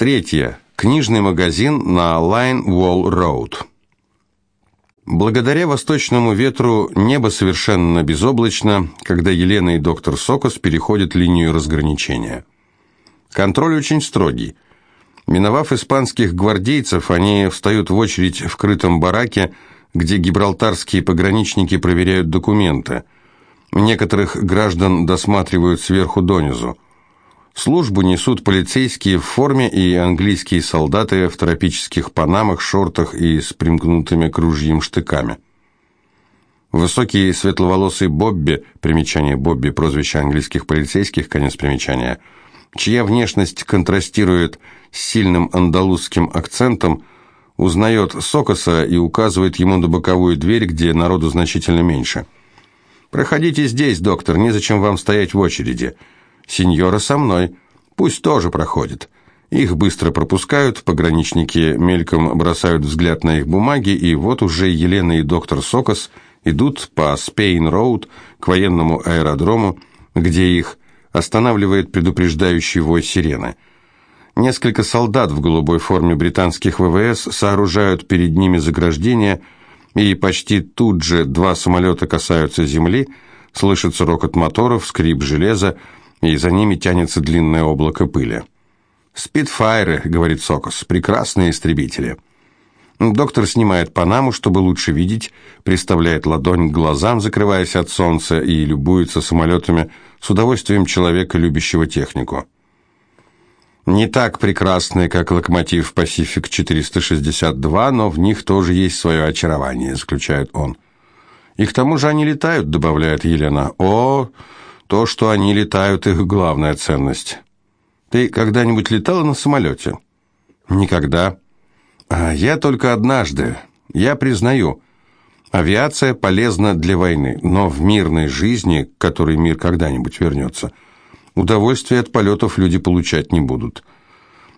Третье. Книжный магазин на Line Wall Road. Благодаря восточному ветру небо совершенно безоблачно, когда Елена и доктор Сокос переходят линию разграничения. Контроль очень строгий. Миновав испанских гвардейцев, они встают в очередь в крытом бараке, где гибралтарские пограничники проверяют документы. Некоторых граждан досматривают сверху донизу. Службу несут полицейские в форме и английские солдаты в тропических панамах, шортах и с примкнутыми к ружьям штыками. Высокий светловолосый Бобби, примечание Бобби, прозвище английских полицейских, конец примечания, чья внешность контрастирует с сильным андалузским акцентом, узнает Сокоса и указывает ему на боковую дверь, где народу значительно меньше. «Проходите здесь, доктор, незачем вам стоять в очереди». Сеньора со мной. Пусть тоже проходит. Их быстро пропускают, пограничники мельком бросают взгляд на их бумаги, и вот уже Елена и доктор Сокос идут по Спейн-Роуд к военному аэродрому, где их останавливает предупреждающий вой сирены. Несколько солдат в голубой форме британских ВВС сооружают перед ними заграждение, и почти тут же два самолета касаются земли, слышится рокот моторов, скрип железа, и за ними тянется длинное облако пыли. «Спитфайры», — говорит Сокос, — «прекрасные истребители». Доктор снимает панаму, чтобы лучше видеть, приставляет ладонь к глазам, закрываясь от солнца, и любуется самолетами с удовольствием человека, любящего технику. Не так прекрасные, как локомотив Pacific 462, но в них тоже есть свое очарование, заключает он. И к тому же они летают, добавляет Елена. О, то, что они летают, их главная ценность. Ты когда-нибудь летала на самолете? Никогда. А я только однажды. Я признаю, авиация полезна для войны, но в мирной жизни, к которой мир когда-нибудь вернется, удовольствия от полетов люди получать не будут.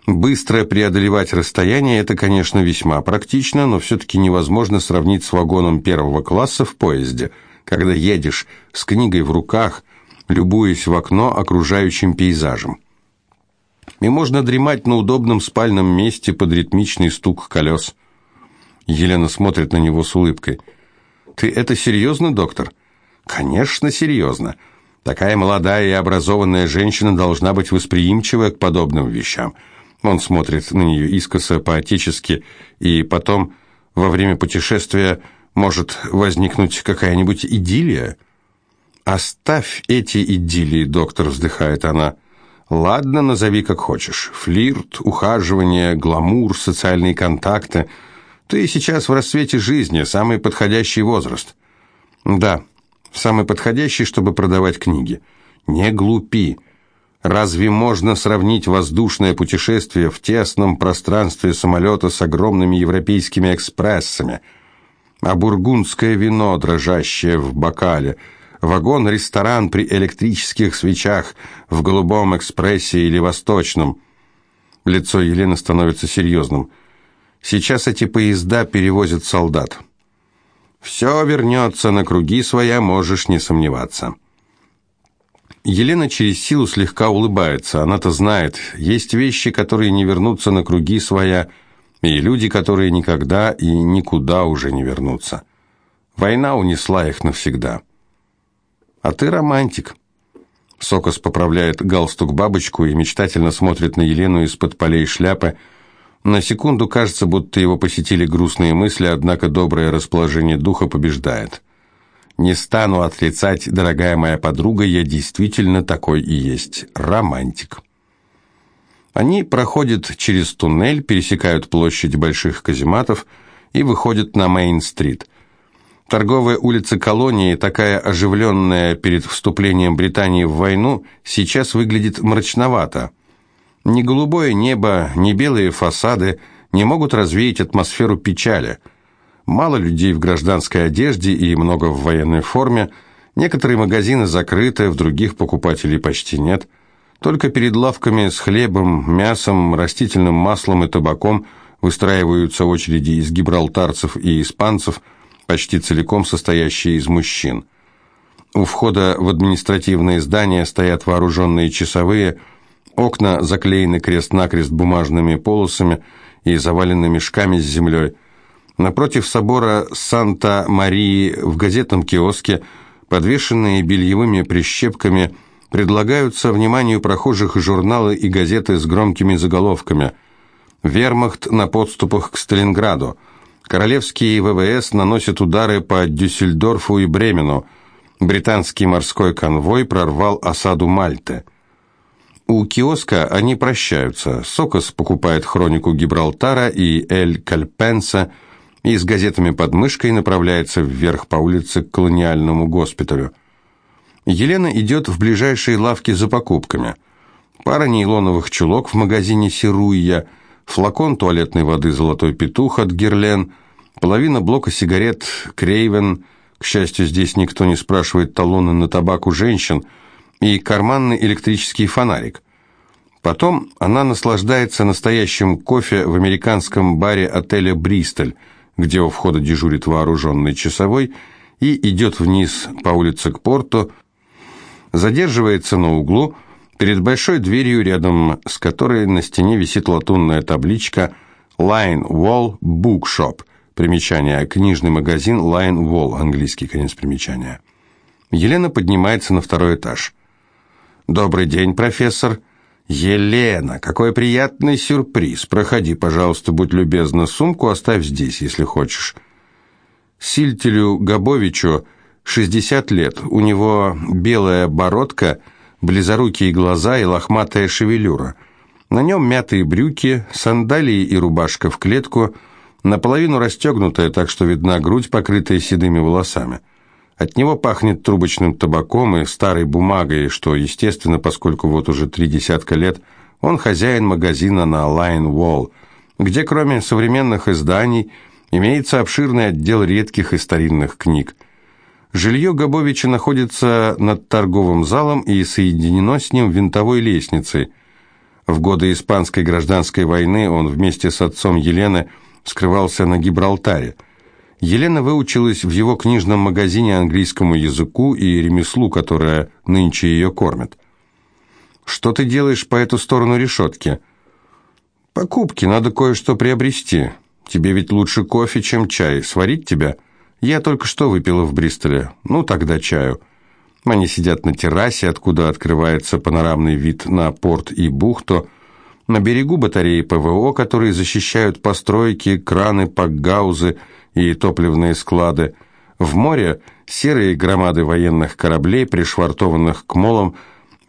Быстро преодолевать расстояние – это, конечно, весьма практично, но все-таки невозможно сравнить с вагоном первого класса в поезде, когда едешь с книгой в руках – любуясь в окно окружающим пейзажем. И можно дремать на удобном спальном месте под ритмичный стук колес. Елена смотрит на него с улыбкой. «Ты это серьезно, доктор?» «Конечно, серьезно. Такая молодая и образованная женщина должна быть восприимчива к подобным вещам». Он смотрит на нее искоса, поотечески, и потом, во время путешествия, может возникнуть какая-нибудь идиллия. «Оставь эти идиллии, доктор», — вздыхает она. «Ладно, назови как хочешь. Флирт, ухаживание, гламур, социальные контакты. Ты сейчас в рассвете жизни, самый подходящий возраст». «Да, самый подходящий, чтобы продавать книги». «Не глупи. Разве можно сравнить воздушное путешествие в тесном пространстве самолета с огромными европейскими экспрессами?» а бургундское вино, дрожащее в бокале – вагон-ресторан при электрических свечах в голубом экспрессе или восточном. Лицо Елены становится серьезным. Сейчас эти поезда перевозят солдат. Все вернется на круги своя, можешь не сомневаться. Елена через силу слегка улыбается. Она-то знает, есть вещи, которые не вернутся на круги своя, и люди, которые никогда и никуда уже не вернутся. Война унесла их навсегда. А ты романтик. Сокос поправляет галстук-бабочку и мечтательно смотрит на Елену из-под полей шляпы. На секунду кажется, будто его посетили грустные мысли, однако доброе расположение духа побеждает. Не стану отрицать, дорогая моя подруга, я действительно такой и есть романтик. Они проходят через туннель, пересекают площадь больших казематов и выходят на Мейн-стрит. Торговая улица Колонии, такая оживленная перед вступлением Британии в войну, сейчас выглядит мрачновато. Ни голубое небо, ни белые фасады не могут развеять атмосферу печали. Мало людей в гражданской одежде и много в военной форме. Некоторые магазины закрыты, в других покупателей почти нет. Только перед лавками с хлебом, мясом, растительным маслом и табаком выстраиваются очереди из гибралтарцев и испанцев – почти целиком состоящие из мужчин. У входа в административные здания стоят вооруженные часовые, Окна заклеены крест-накрест бумажными полосами и завалены мешками с землей. Напротив собора Санта-Марии в газетном киоске, подвешенные бельевыми прищепками, предлагаются вниманию прохожих журналы и газеты с громкими заголовками «Вермахт на подступах к Сталинграду», «Королевские ВВС наносят удары по Дюссельдорфу и Бремену», «Британский морской конвой прорвал осаду Мальты». У киоска они прощаются. Сокос покупает хронику Гибралтара и Эль Кальпенса и с газетами под мышкой направляется вверх по улице к колониальному госпиталю. Елена идет в ближайшие лавки за покупками. Пара нейлоновых чулок в магазине «Сируйя», флакон туалетной воды «Золотой петух» от «Герлен», половина блока сигарет «Крейвен», к счастью, здесь никто не спрашивает талоны на табак у женщин, и карманный электрический фонарик. Потом она наслаждается настоящим кофе в американском баре отеля «Бристоль», где у входа дежурит вооруженный часовой, и идет вниз по улице к порту, задерживается на углу, перед большой дверью, рядом с которой на стене висит латунная табличка «Line Wall Bookshop», примечание, книжный магазин «Line Wall», английский конец примечания. Елена поднимается на второй этаж. «Добрый день, профессор». «Елена, какой приятный сюрприз! Проходи, пожалуйста, будь любезна, сумку оставь здесь, если хочешь». Сильтелю Габовичу 60 лет, у него белая бородка, близорукие глаза и лохматая шевелюра. На нем мятые брюки, сандалии и рубашка в клетку, наполовину расстегнутая, так что видна грудь, покрытая седыми волосами. От него пахнет трубочным табаком и старой бумагой, что естественно, поскольку вот уже три десятка лет он хозяин магазина на Line Wall, где кроме современных изданий имеется обширный отдел редких и старинных книг. Жилье Габовича находится над торговым залом и соединено с ним винтовой лестницей. В годы Испанской гражданской войны он вместе с отцом Елены скрывался на Гибралтаре – Елена выучилась в его книжном магазине английскому языку и ремеслу, которое нынче ее кормит. «Что ты делаешь по эту сторону решетки?» «Покупки, надо кое-что приобрести. Тебе ведь лучше кофе, чем чай. Сварить тебя?» «Я только что выпила в Бристоле. Ну, тогда чаю». Они сидят на террасе, откуда открывается панорамный вид на порт и бухту. На берегу батареи ПВО, которые защищают постройки, краны, пакгаузы, и топливные склады. В море серые громады военных кораблей, пришвартованных к молам,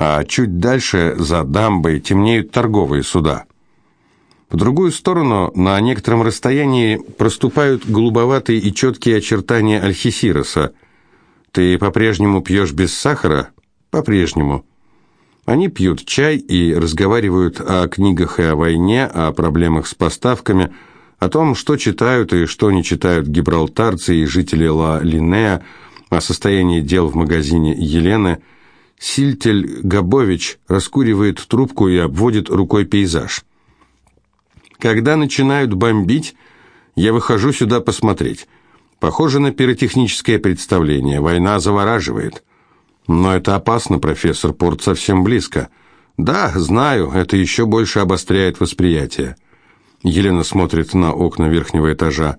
а чуть дальше, за дамбой, темнеют торговые суда. В другую сторону, на некотором расстоянии, проступают голубоватые и четкие очертания Альхисироса. «Ты по-прежнему пьешь без сахара?» «По-прежнему». Они пьют чай и разговаривают о книгах и о войне, о проблемах с поставками – о том, что читают и что не читают гибралтарцы и жители Ла-Линея, о состоянии дел в магазине Елены, Сильтель Габович раскуривает трубку и обводит рукой пейзаж. Когда начинают бомбить, я выхожу сюда посмотреть. Похоже на пиротехническое представление. Война завораживает. Но это опасно, профессор, порт совсем близко. Да, знаю, это еще больше обостряет восприятие. Елена смотрит на окна верхнего этажа.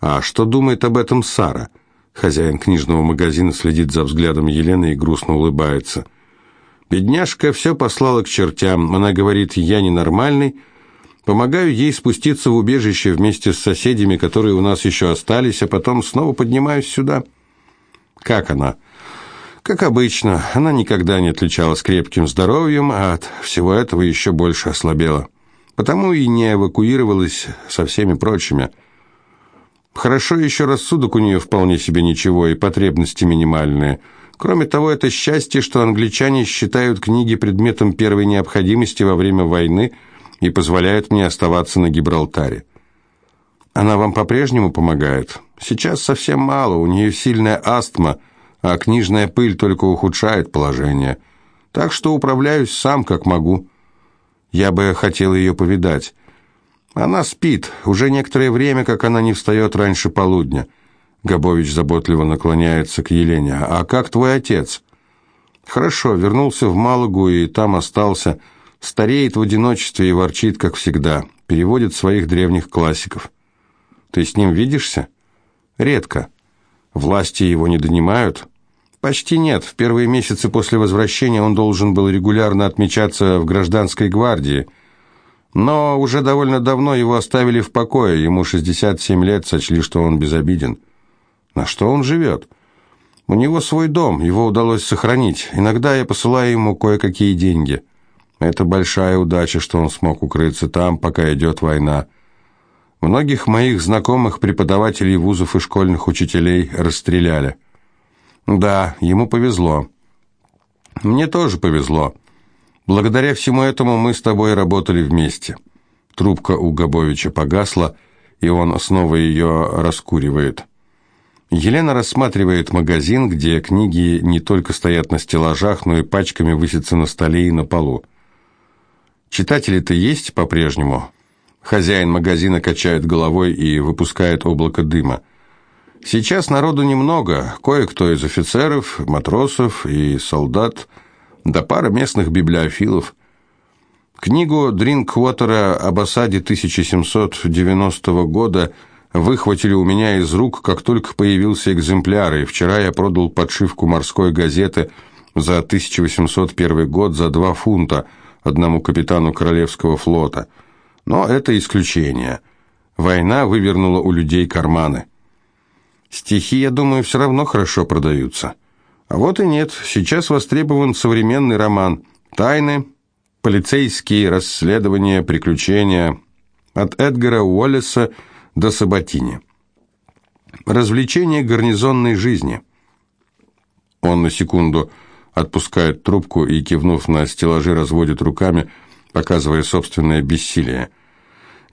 А что думает об этом Сара? Хозяин книжного магазина следит за взглядом Елены и грустно улыбается. Бедняжка все послала к чертям. Она говорит, я ненормальный. Помогаю ей спуститься в убежище вместе с соседями, которые у нас еще остались, а потом снова поднимаюсь сюда. Как она? Как обычно, она никогда не отличалась крепким здоровьем, а от всего этого еще больше ослабела потому и не эвакуировалась со всеми прочими. Хорошо еще рассудок у нее вполне себе ничего и потребности минимальные. Кроме того, это счастье, что англичане считают книги предметом первой необходимости во время войны и позволяют мне оставаться на Гибралтаре. Она вам по-прежнему помогает? Сейчас совсем мало, у нее сильная астма, а книжная пыль только ухудшает положение. Так что управляюсь сам, как могу. Я бы хотел ее повидать. Она спит. Уже некоторое время, как она не встает раньше полудня. Габович заботливо наклоняется к Елене. «А как твой отец?» «Хорошо, вернулся в Малагу и там остался. Стареет в одиночестве и ворчит, как всегда. Переводит своих древних классиков. Ты с ним видишься? Редко. Власти его не донимают? Почти нет. В первые месяцы после возвращения он должен был регулярно отмечаться в гражданской гвардии. Но уже довольно давно его оставили в покое. Ему 67 лет, сочли, что он безобиден. На что он живет? У него свой дом, его удалось сохранить. Иногда я посылаю ему кое-какие деньги. Это большая удача, что он смог укрыться там, пока идет война. Многих моих знакомых преподавателей вузов и школьных учителей расстреляли. Да, ему повезло. Мне тоже повезло. Благодаря всему этому мы с тобой работали вместе. Трубка у Габовича погасла, и он снова ее раскуривает. Елена рассматривает магазин, где книги не только стоят на стеллажах, но и пачками высятся на столе и на полу. Читатели-то есть по-прежнему. Хозяин магазина качает головой и выпускает облако дыма. Сейчас народу немного, кое-кто из офицеров, матросов и солдат, да пара местных библиофилов. Книгу Дринквотера об осаде 1790 года – выхватили у меня из рук, как только появился экземпляр, и вчера я продал подшивку морской газеты за 1801 год за 2 фунта одному капитану Королевского флота. Но это исключение. Война вывернула у людей карманы. Стихи, я думаю, все равно хорошо продаются. А вот и нет. Сейчас востребован современный роман. Тайны, полицейские расследования, приключения. От Эдгара Уоллеса до Саботини. Развлечение гарнизонной жизни. Он на секунду отпускает трубку и, кивнув на стеллажи, разводит руками, показывая собственное бессилие.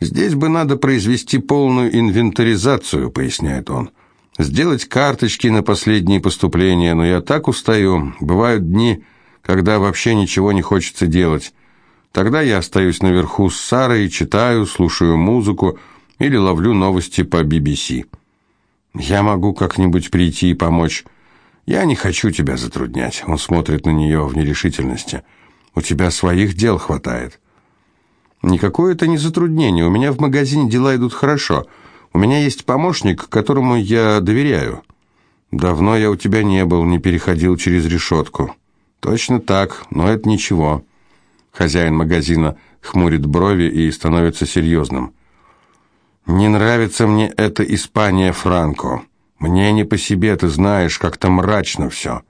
«Здесь бы надо произвести полную инвентаризацию», — поясняет он. «Сделать карточки на последние поступления, но я так устаю. Бывают дни, когда вообще ничего не хочется делать. Тогда я остаюсь наверху с Сарой, читаю, слушаю музыку, или ловлю новости по BBC. Я могу как-нибудь прийти и помочь. Я не хочу тебя затруднять. Он смотрит на нее в нерешительности. У тебя своих дел хватает. Никакое это не затруднение. У меня в магазине дела идут хорошо. У меня есть помощник, которому я доверяю. Давно я у тебя не был, не переходил через решетку. Точно так, но это ничего. Хозяин магазина хмурит брови и становится серьезным. Не нравится мне эта Испания Франко. Мне не по себе, ты знаешь, как-то мрачно все.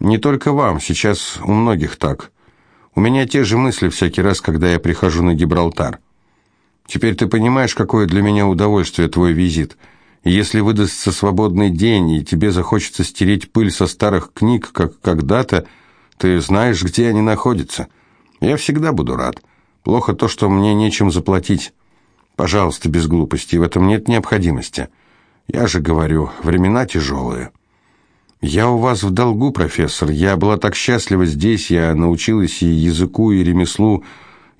Не только вам, сейчас у многих так. У меня те же мысли всякий раз, когда я прихожу на Гибралтар. Теперь ты понимаешь, какое для меня удовольствие твой визит. И если выдастся свободный день, и тебе захочется стереть пыль со старых книг, как когда-то, ты знаешь, где они находятся. Я всегда буду рад. Плохо то, что мне нечем заплатить. Пожалуйста, без глупостей, в этом нет необходимости. Я же говорю, времена тяжелые. Я у вас в долгу, профессор. Я была так счастлива здесь, я научилась и языку, и ремеслу.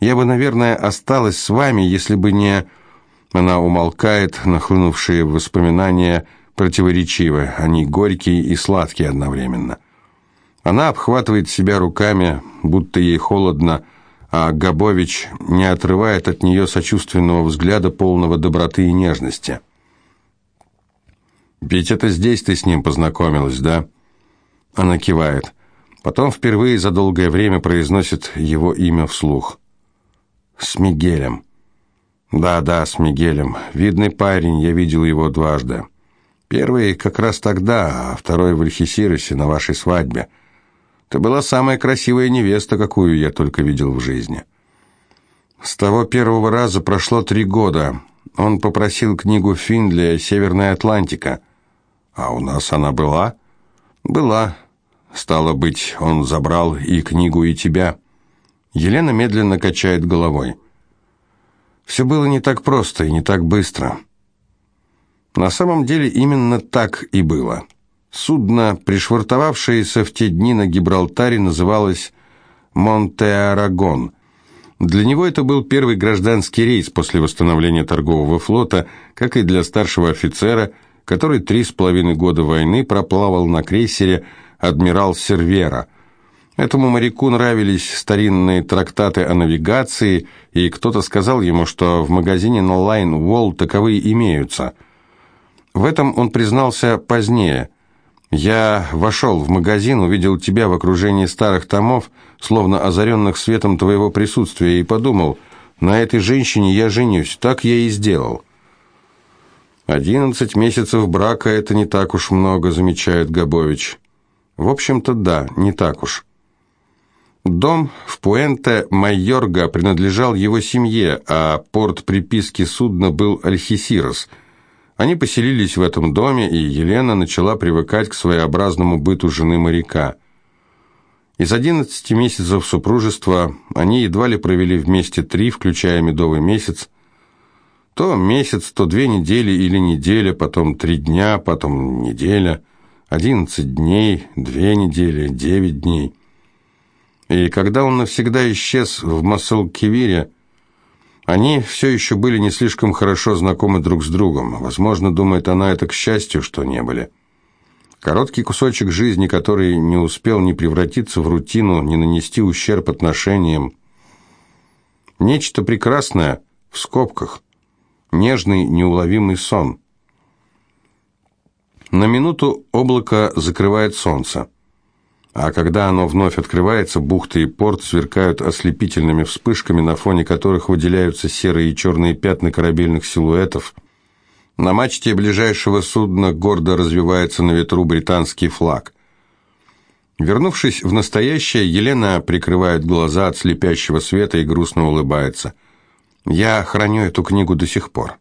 Я бы, наверное, осталась с вами, если бы не... Она умолкает, нахлынувшие воспоминания противоречивы, они горькие и сладкие одновременно. Она обхватывает себя руками, будто ей холодно, а Габович не отрывает от нее сочувственного взгляда, полного доброты и нежности. «Ведь это здесь ты с ним познакомилась, да?» Она кивает. Потом впервые за долгое время произносит его имя вслух. «С Мигелем». «Да-да, с Мигелем. Видный парень, я видел его дважды. Первый как раз тогда, а второй в Альхисиросе на вашей свадьбе». Ты была самая красивая невеста, какую я только видел в жизни. С того первого раза прошло три года. Он попросил книгу Финдли «Северная Атлантика». А у нас она была? Была. Стало быть, он забрал и книгу, и тебя. Елена медленно качает головой. Все было не так просто и не так быстро. На самом деле именно так и было. Судно, пришвартовавшееся в те дни на Гибралтаре, называлось «Монте-Арагон». Для него это был первый гражданский рейс после восстановления торгового флота, как и для старшего офицера, который три с половиной года войны проплавал на крейсере «Адмирал Сервера». Этому моряку нравились старинные трактаты о навигации, и кто-то сказал ему, что в магазине на Line Wall таковые имеются. В этом он признался позднее. «Я вошел в магазин, увидел тебя в окружении старых томов, словно озаренных светом твоего присутствия, и подумал, на этой женщине я женюсь, так я и сделал». «Одиннадцать месяцев брака – это не так уж много», – замечает Габович. «В общем-то, да, не так уж». Дом в Пуэнте-Майорга принадлежал его семье, а порт приписки судна был Альхисирос. Они поселились в этом доме, и Елена начала привыкать к своеобразному быту жены моряка. Из 11 месяцев супружества они едва ли провели вместе три, включая медовый месяц. То месяц, то две недели или неделя, потом три дня, потом неделя, 11 дней, две недели, девять дней – и когда он навсегда исчез в Масл-Кивире, они все еще были не слишком хорошо знакомы друг с другом. Возможно, думает она, это к счастью, что не были. Короткий кусочек жизни, который не успел ни превратиться в рутину, ни нанести ущерб отношениям. Нечто прекрасное в скобках. Нежный, неуловимый сон. На минуту облако закрывает солнце а когда оно вновь открывается, бухты и порт сверкают ослепительными вспышками, на фоне которых выделяются серые и черные пятна корабельных силуэтов. На мачте ближайшего судна гордо развивается на ветру британский флаг. Вернувшись в настоящее, Елена прикрывает глаза от слепящего света и грустно улыбается. «Я храню эту книгу до сих пор».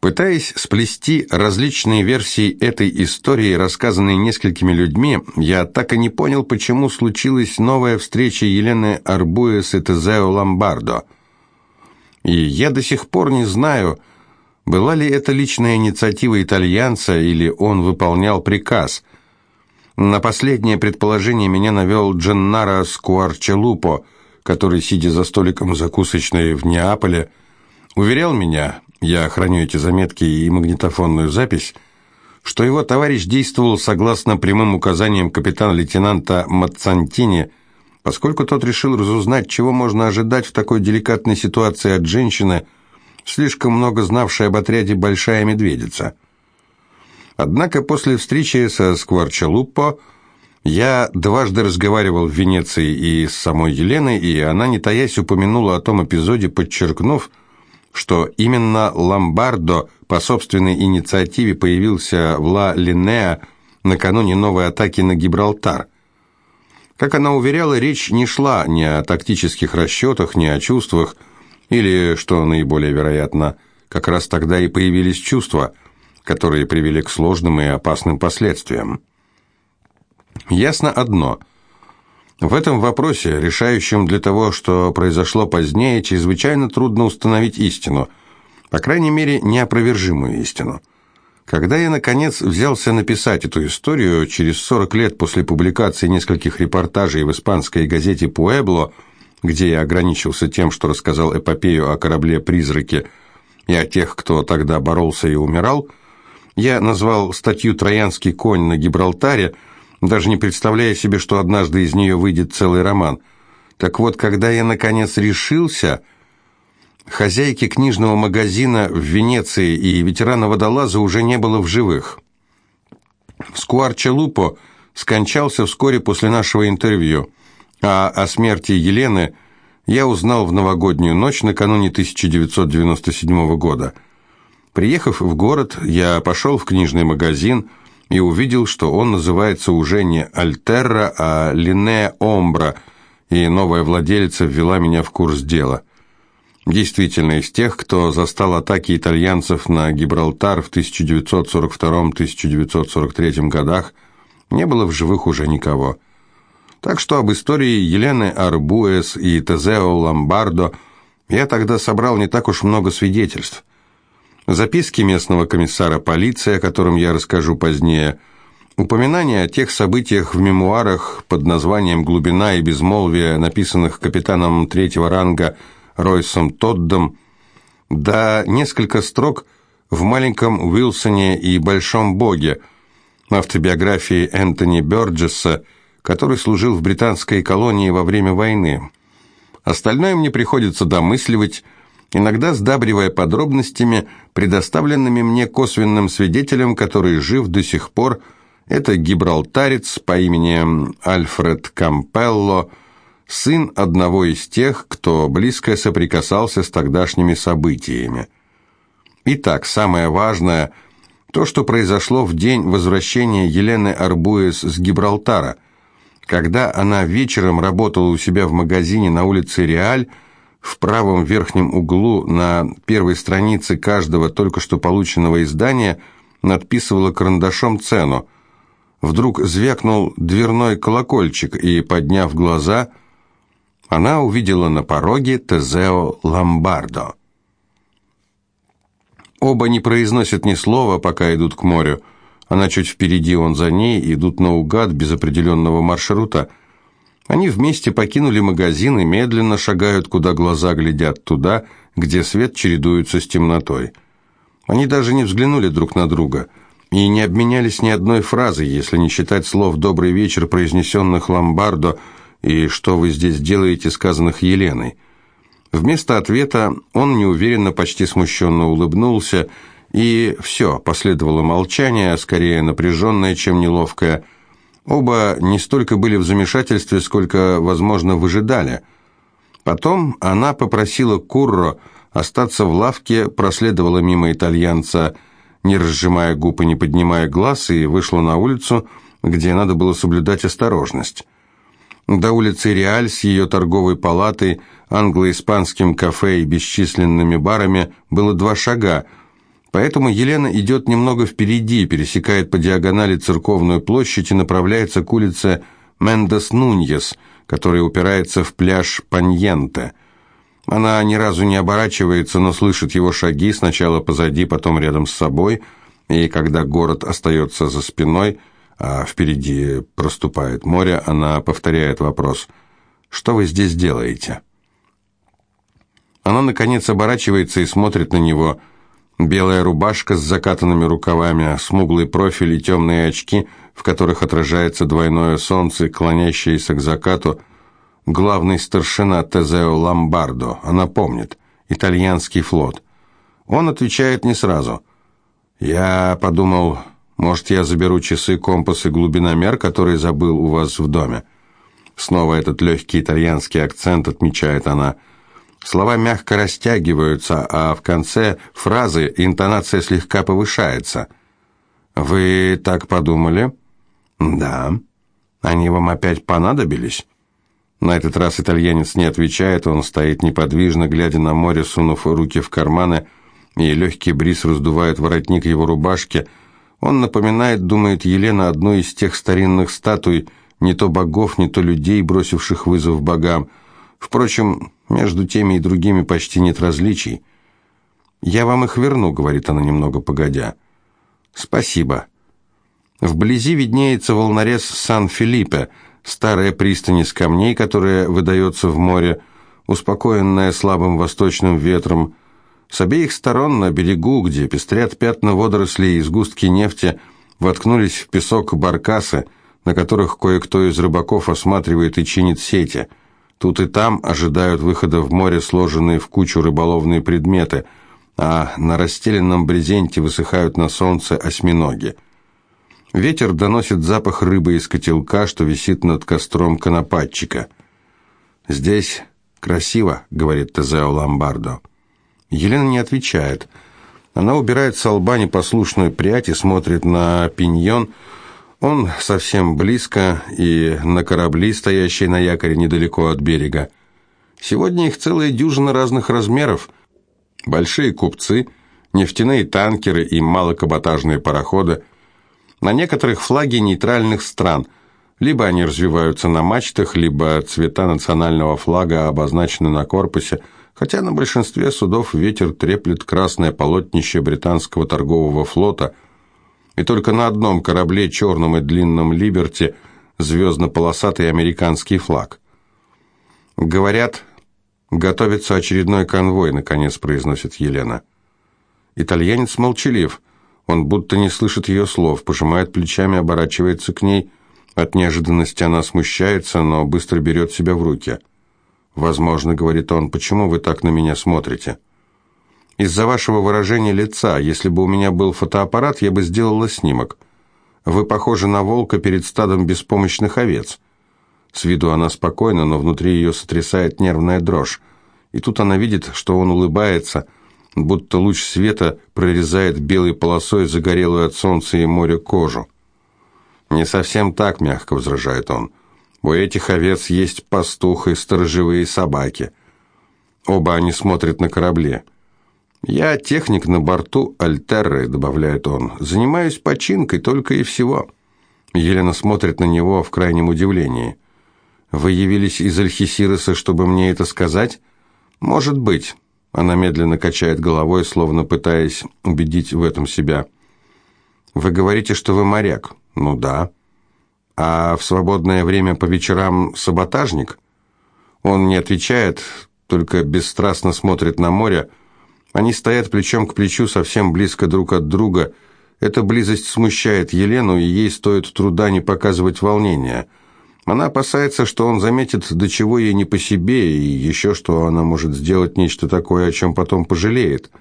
Пытаясь сплести различные версии этой истории, рассказанной несколькими людьми, я так и не понял, почему случилась новая встреча Елены Арбуэс и Тезео Ломбардо. И я до сих пор не знаю, была ли это личная инициатива итальянца или он выполнял приказ. На последнее предположение меня навел Дженнаро Скуарчелупо, который, сидя за столиком закусочной в Неаполе, уверял меня, я храню эти заметки и магнитофонную запись, что его товарищ действовал согласно прямым указаниям капитана-лейтенанта Мацантини, поскольку тот решил разузнать, чего можно ожидать в такой деликатной ситуации от женщины, слишком много знавшей об отряде «Большая медведица». Однако после встречи со Скварчалуппо я дважды разговаривал в Венеции и с самой Еленой, и она, не таясь, упомянула о том эпизоде, подчеркнув, что именно Ломбардо по собственной инициативе появился в Ла-Линеа накануне новой атаки на Гибралтар. Как она уверяла, речь не шла ни о тактических расчетах, ни о чувствах, или, что наиболее вероятно, как раз тогда и появились чувства, которые привели к сложным и опасным последствиям. Ясно одно – в этом вопросе, решающем для того, что произошло позднее, чрезвычайно трудно установить истину, по крайней мере, неопровержимую истину. Когда я, наконец, взялся написать эту историю, через 40 лет после публикации нескольких репортажей в испанской газете «Пуэбло», где я ограничился тем, что рассказал эпопею о корабле-призраке и о тех, кто тогда боролся и умирал, я назвал статью «Троянский конь на Гибралтаре», даже не представляя себе, что однажды из нее выйдет целый роман. Так вот, когда я наконец решился, хозяйки книжного магазина в Венеции и ветерана-водолаза уже не было в живых. Скуарча Лупо скончался вскоре после нашего интервью, а о смерти Елены я узнал в новогоднюю ночь накануне 1997 года. Приехав в город, я пошел в книжный магазин – и увидел, что он называется уже не «Альтерра», а «Линея Омбра», и новая владелица ввела меня в курс дела. Действительно, из тех, кто застал атаки итальянцев на Гибралтар в 1942-1943 годах, не было в живых уже никого. Так что об истории Елены Арбуэс и Тезео Ломбардо я тогда собрал не так уж много свидетельств – записки местного комиссара полиции, о котором я расскажу позднее, упоминания о тех событиях в мемуарах под названием «Глубина и безмолвие», написанных капитаном третьего ранга Ройсом Тоддом, да несколько строк в «Маленьком Уилсоне и Большом Боге», автобиографии Энтони Бёрджесса, который служил в британской колонии во время войны. Остальное мне приходится домысливать, иногда сдабривая подробностями, предоставленными мне косвенным свидетелем, который жив до сих пор. Это гибралтарец по имени Альфред Кампелло, сын одного из тех, кто близко соприкасался с тогдашними событиями. Итак, самое важное – то, что произошло в день возвращения Елены Арбуэс с Гибралтара. Когда она вечером работала у себя в магазине на улице Реаль, в правом верхнем углу на первой странице каждого только что полученного издания надписывала карандашом цену. Вдруг звякнул дверной колокольчик, и, подняв глаза, она увидела на пороге Тезео Ломбардо. Оба не произносят ни слова, пока идут к морю. Она чуть впереди, он за ней, идут наугад, без определенного маршрута. Они вместе покинули магазин и медленно шагают, куда глаза глядят, туда, где свет чередуется с темнотой. Они даже не взглянули друг на друга и не обменялись ни одной фразой, если не считать слов «добрый вечер», произнесенных Ломбардо, и «что вы здесь делаете», сказанных Еленой. Вместо ответа он неуверенно, почти смущенно улыбнулся, и все, последовало молчание, скорее напряженное, чем неловкое. Оба не столько были в замешательстве, сколько, возможно, выжидали. Потом она попросила Курро остаться в лавке, проследовала мимо итальянца, не разжимая губ и не поднимая глаз, и вышла на улицу, где надо было соблюдать осторожность. До улицы Реаль с ее торговой палатой, англо-испанским кафе и бесчисленными барами было два шага, поэтому Елена идет немного впереди, пересекает по диагонали церковную площадь и направляется к улице Мендес-Нуньес, которая упирается в пляж Паньенте. Она ни разу не оборачивается, но слышит его шаги, сначала позади, потом рядом с собой, и когда город остается за спиной – а впереди проступает море, она повторяет вопрос «Что вы здесь делаете?». Она, наконец, оборачивается и смотрит на него. Белая рубашка с закатанными рукавами, смуглый профиль и темные очки, в которых отражается двойное солнце, клонящееся к закату. Главный старшина Тезео Ломбардо, она помнит, итальянский флот. Он отвечает не сразу. «Я подумал, может, я заберу часы, компас и глубиномер, который забыл у вас в доме?» Снова этот легкий итальянский акцент отмечает она. Слова мягко растягиваются, а в конце фразы интонация слегка повышается. «Вы так подумали?» «Да». «Они вам опять понадобились?» На этот раз итальянец не отвечает, он стоит неподвижно, глядя на море, сунув руки в карманы, и легкий бриз раздувает воротник его рубашки – он напоминает, думает Елена, одну из тех старинных статуй, не то богов, не то людей, бросивших вызов богам. Впрочем, между теми и другими почти нет различий. «Я вам их верну», — говорит она немного погодя. «Спасибо». Вблизи виднеется волнорез Сан-Филиппе, старая пристань из камней, которая выдается в море, успокоенная слабым восточным ветром, с обеих сторон на берегу, где пестрят пятна водорослей и сгустки нефти, воткнулись в песок баркасы, на которых кое-кто из рыбаков осматривает и чинит сети. Тут и там ожидают выхода в море сложенные в кучу рыболовные предметы, а на расстеленном брезенте высыхают на солнце осьминоги. Ветер доносит запах рыбы из котелка, что висит над костром конопатчика. «Здесь красиво», — говорит Тезео Ломбардо. Елена не отвечает. Она убирает с лба непослушную прядь и смотрит на пиньон. Он совсем близко и на корабли, стоящие на якоре недалеко от берега. Сегодня их целая дюжина разных размеров. Большие купцы, нефтяные танкеры и малокаботажные пароходы. На некоторых флаги нейтральных стран. Либо они развиваются на мачтах, либо цвета национального флага обозначены на корпусе – хотя на большинстве судов ветер треплет красное полотнище британского торгового флота, и только на одном корабле, черном и длинном «Либерти», звездно-полосатый американский флаг. «Говорят, готовится очередной конвой», — наконец произносит Елена. Итальянец молчалив. Он будто не слышит ее слов, пожимает плечами, оборачивается к ней. От неожиданности она смущается, но быстро берет себя в руки. «Возможно, — говорит он, — почему вы так на меня смотрите?» «Из-за вашего выражения лица. Если бы у меня был фотоаппарат, я бы сделала снимок. Вы похожи на волка перед стадом беспомощных овец». С виду она спокойна, но внутри ее сотрясает нервная дрожь. И тут она видит, что он улыбается, будто луч света прорезает белой полосой загорелую от солнца и моря кожу. «Не совсем так», — мягко возражает он. «У этих овец есть пастух и сторожевые собаки. Оба они смотрят на корабле». «Я техник на борту Альтерры», — добавляет он. «Занимаюсь починкой только и всего». Елена смотрит на него в крайнем удивлении. «Вы явились из Альхисироса, чтобы мне это сказать?» «Может быть». Она медленно качает головой, словно пытаясь убедить в этом себя. «Вы говорите, что вы моряк?» «Ну да». «А в свободное время по вечерам саботажник?» Он не отвечает, только бесстрастно смотрит на море. Они стоят плечом к плечу, совсем близко друг от друга. Эта близость смущает Елену, и ей стоит труда не показывать волнения – она опасается, что он заметит, до чего ей не по себе, и еще что она может сделать нечто такое, о чем потом пожалеет.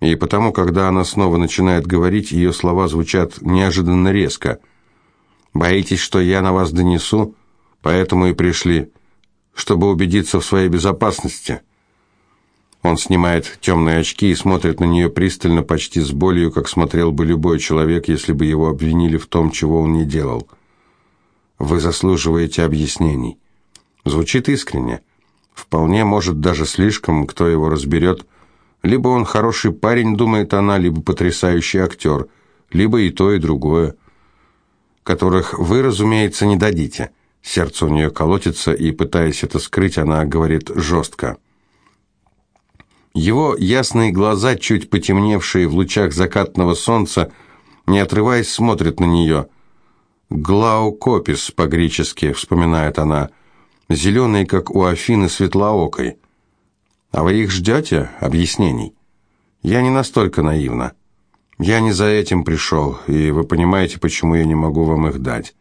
И потому, когда она снова начинает говорить, ее слова звучат неожиданно резко. «Боитесь, что я на вас донесу? Поэтому и пришли, чтобы убедиться в своей безопасности». Он снимает темные очки и смотрит на нее пристально, почти с болью, как смотрел бы любой человек, если бы его обвинили в том, чего он не делал. Вы заслуживаете объяснений. Звучит искренне. Вполне, может, даже слишком, кто его разберет. Либо он хороший парень, думает она, либо потрясающий актер, либо и то, и другое. Которых вы, разумеется, не дадите. Сердце у нее колотится, и, пытаясь это скрыть, она говорит жестко. Его ясные глаза, чуть потемневшие в лучах закатного солнца, не отрываясь, смотрят на нее – «Глаукопис» по-гречески, вспоминает она, зеленый, как у Афины светлоокой. А вы их ждете? Объяснений? Я не настолько наивна. Я не за этим пришел, и вы понимаете, почему я не могу вам их дать.